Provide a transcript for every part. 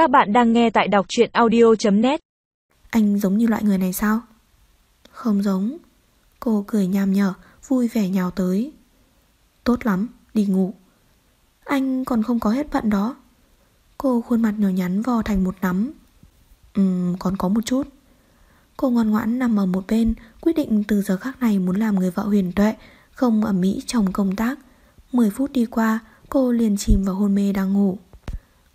Các bạn đang nghe tại đọc truyện audio.net Anh giống như loại người này sao? Không giống. Cô cười nham nhở, vui vẻ nhào tới. Tốt lắm, đi ngủ. Anh còn không có hết bận đó. Cô khuôn mặt nhỏ nhắn vò thành một nắm. Ừm, còn có một chút. Cô ngoan ngoãn nằm ở một bên, quyết định từ giờ khác này muốn làm người vợ huyền tuệ, không ở Mỹ trong công tác. 10 phút đi qua, cô liền chìm vào hôn mê đang ngủ.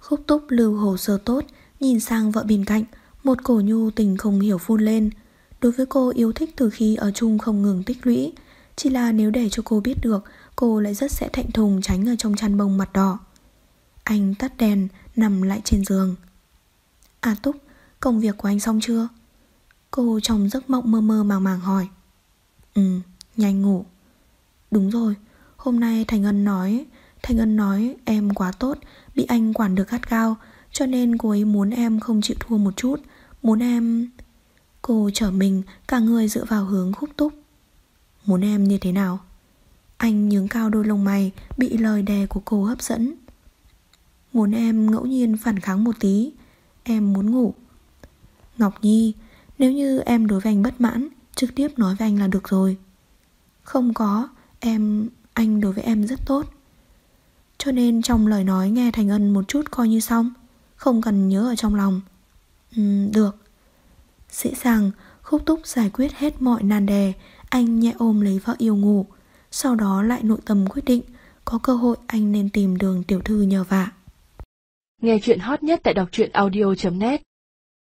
Khúc túc lưu hồ sơ tốt, nhìn sang vợ bên cạnh, một cổ nhu tình không hiểu phun lên. Đối với cô yêu thích từ khi ở chung không ngừng tích lũy, chỉ là nếu để cho cô biết được, cô lại rất sẽ thạnh thùng tránh ở trong chăn bông mặt đỏ. Anh tắt đèn, nằm lại trên giường. À Túc, công việc của anh xong chưa? Cô trong giấc mộng mơ mơ màng màng hỏi. Ừ, nhanh ngủ. Đúng rồi, hôm nay Thành Ân nói, Thanh Ân nói em quá tốt, bị anh quản được gắt gao, cho nên cô ấy muốn em không chịu thua một chút, muốn em... Cô trở mình, cả người dựa vào hướng khúc túc. Muốn em như thế nào? Anh nhướng cao đôi lông mày, bị lời đè của cô hấp dẫn. Muốn em ngẫu nhiên phản kháng một tí, em muốn ngủ. Ngọc Nhi, nếu như em đối với anh bất mãn, trực tiếp nói với anh là được rồi. Không có, em, anh đối với em rất tốt. Cho nên trong lời nói nghe Thành Ân một chút coi như xong Không cần nhớ ở trong lòng. Ừ, được. Dễ dàng, khúc túc giải quyết hết mọi nan đề Anh nhẹ ôm lấy vợ yêu ngủ Sau đó lại nội tâm quyết định Có cơ hội anh nên tìm đường tiểu thư nhờ vả. Nghe chuyện hot nhất tại đọc truyện audio.net